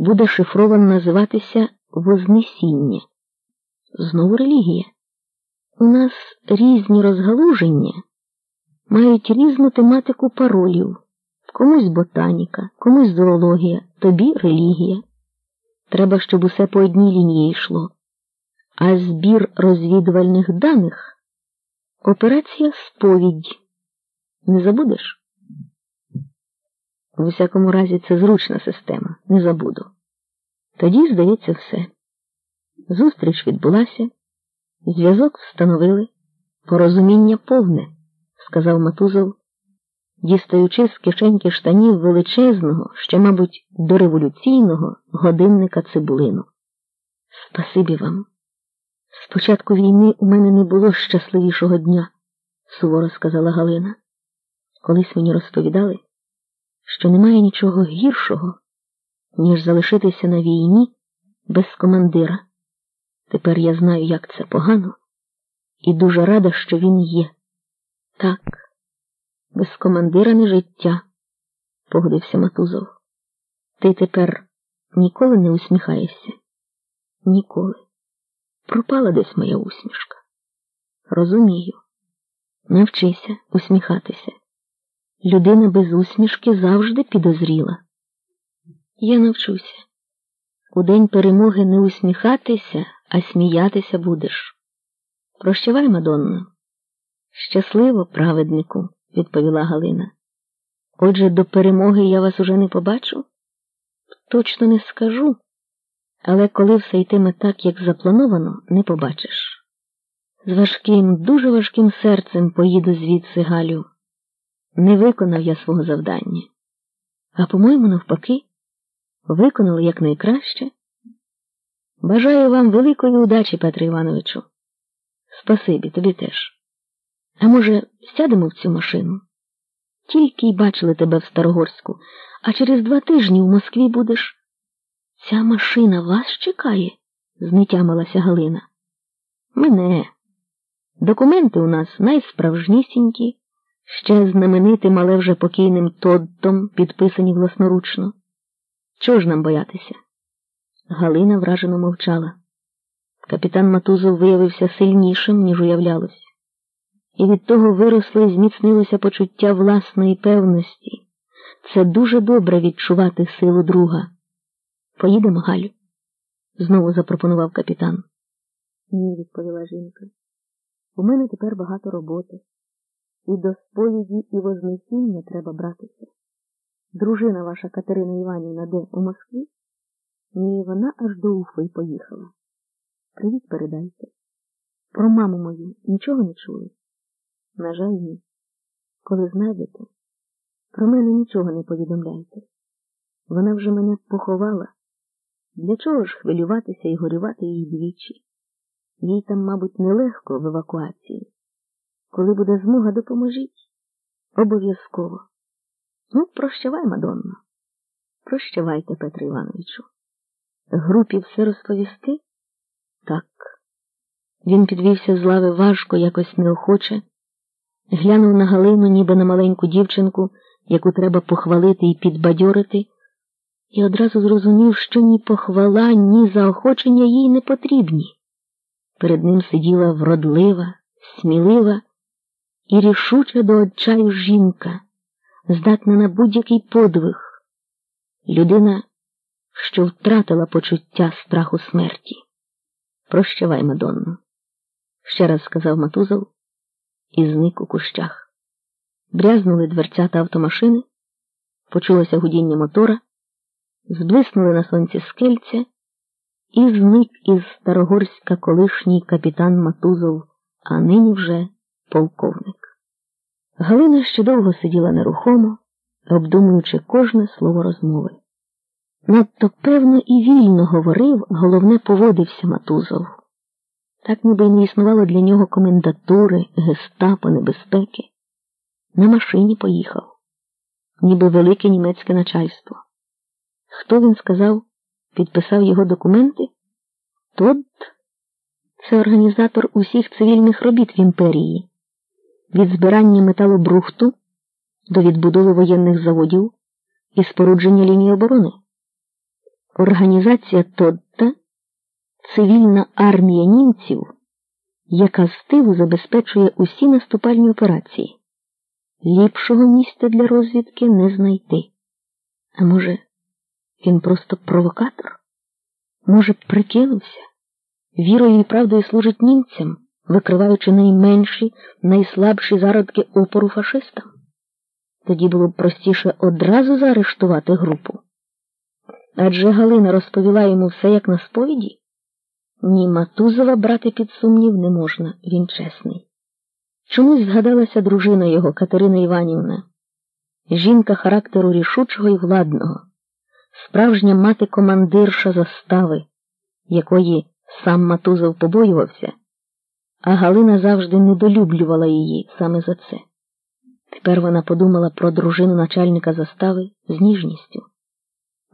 буде шифровано називатися Вознесіння. Знову релігія. У нас різні розгалуження мають різну тематику паролів. Комусь ботаніка, комусь зоологія, тобі релігія. Треба, щоб усе по одній лінії йшло. А збір розвідувальних даних операція сповідь. Не забудеш? У всякому разі, це зручна система, не забуду. Тоді, здається, все. Зустріч відбулася, зв'язок встановили, порозуміння повне, сказав Матузов дістаючи з кишеньки штанів величезного, ще, мабуть, дореволюційного годинника цибулину. Спасибі вам. З початку війни у мене не було щасливішого дня, суворо сказала Галина. Колись мені розповідали, що немає нічого гіршого, ніж залишитися на війні без командира. Тепер я знаю, як це погано, і дуже рада, що він є. Так без командира не життя, погодився Матузов. Ти тепер ніколи не усміхаєшся? Ніколи. Пропала десь моя усмішка. Розумію. Навчися усміхатися. Людина без усмішки завжди підозріла. Я навчуся. У день перемоги не усміхатися, а сміятися будеш. Прощавай, Мадонна. Щасливо, праведнику відповіла Галина. Отже, до перемоги я вас уже не побачу? Точно не скажу, але коли все йтиме так, як заплановано, не побачиш. З важким, дуже важким серцем поїду звідси, Галю. Не виконав я свого завдання. А, по-моєму, навпаки, виконали якнайкраще. Бажаю вам великої удачі, Петре Івановичу. Спасибі, тобі теж. А може, сядемо в цю машину? Тільки й бачили тебе в Старогорську, а через два тижні в Москві будеш. Ця машина вас чекає? знетямилася Галина. Мене. Документи у нас найсправжнісінькі, ще знаменитим, але вже покійним Тоддом підписані власноручно. Чого ж нам боятися? Галина вражено мовчала. Капітан Матузов виявився сильнішим, ніж уявлялось і від того виросло і зміцнилося почуття власної певності. Це дуже добре відчувати силу друга. Поїдемо, Галю? знову запропонував капітан. Ні, відповіла жінка. У мене тепер багато роботи. І до сповіді і вознесіння треба братися. Дружина ваша Катерина Іванівна де у Москві? Ні, вона аж до Уфи поїхала. Привіт передайте. Про маму мою нічого не чули? На жаль, ні. Коли знайдете, про мене нічого не повідомляйте. Вона вже мене поховала. Для чого ж хвилюватися і горювати їй двічі? Їй там, мабуть, нелегко в евакуації. Коли буде змога, допоможіть. Обов'язково. Ну, прощавай, Мадонна. Прощавайте, Петре Івановичу. Групі все розповісти? Так. Він підвівся з лави важко, якось неохоче глянув на Галину, ніби на маленьку дівчинку, яку треба похвалити і підбадьорити, і одразу зрозумів, що ні похвала, ні заохочення їй не потрібні. Перед ним сиділа вродлива, смілива і рішуча до отчаю жінка, здатна на будь-який подвиг, людина, що втратила почуття страху смерті. Прощавай, Мадонно, ще раз сказав Матузов і зник у кущах. Брязнули дверцята автомашини, почулося гудіння мотора, зблиснули на сонці скельця, і зник із Старогорська колишній капітан Матузов, а нині вже полковник. Галина ще довго сиділа нерухомо, обдумуючи кожне слово розмови. Надто певно і вільно говорив, головне поводився Матузов так ніби й не існувало для нього комендатури, гестапо, небезпеки. На машині поїхав, ніби велике німецьке начальство. Хто він сказав, підписав його документи? Тодд це організатор усіх цивільних робіт в імперії, від збирання металобрухту до відбудови воєнних заводів і спорудження лінії оборони. Організація Тодта цивільна армія німців, яка з тилу забезпечує усі наступальні операції. Ліпшого місця для розвідки не знайти. А може, він просто провокатор? Може, прикинувся? Вірою і правдою служить німцям, викриваючи найменші, найслабші зародки опору фашистам? Тоді було б простіше одразу заарештувати групу. Адже Галина розповіла йому все як на сповіді. Ні, Матузова брати під сумнів не можна, він чесний. Чомусь згадалася дружина його Катерина Іванівна, жінка характеру рішучого і владного, справжня мати командирша застави, якої сам Матузов побоювався, а Галина завжди недолюблювала її саме за це. Тепер вона подумала про дружину начальника застави з ніжністю.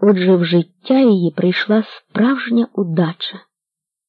Отже, в життя її прийшла справжня удача.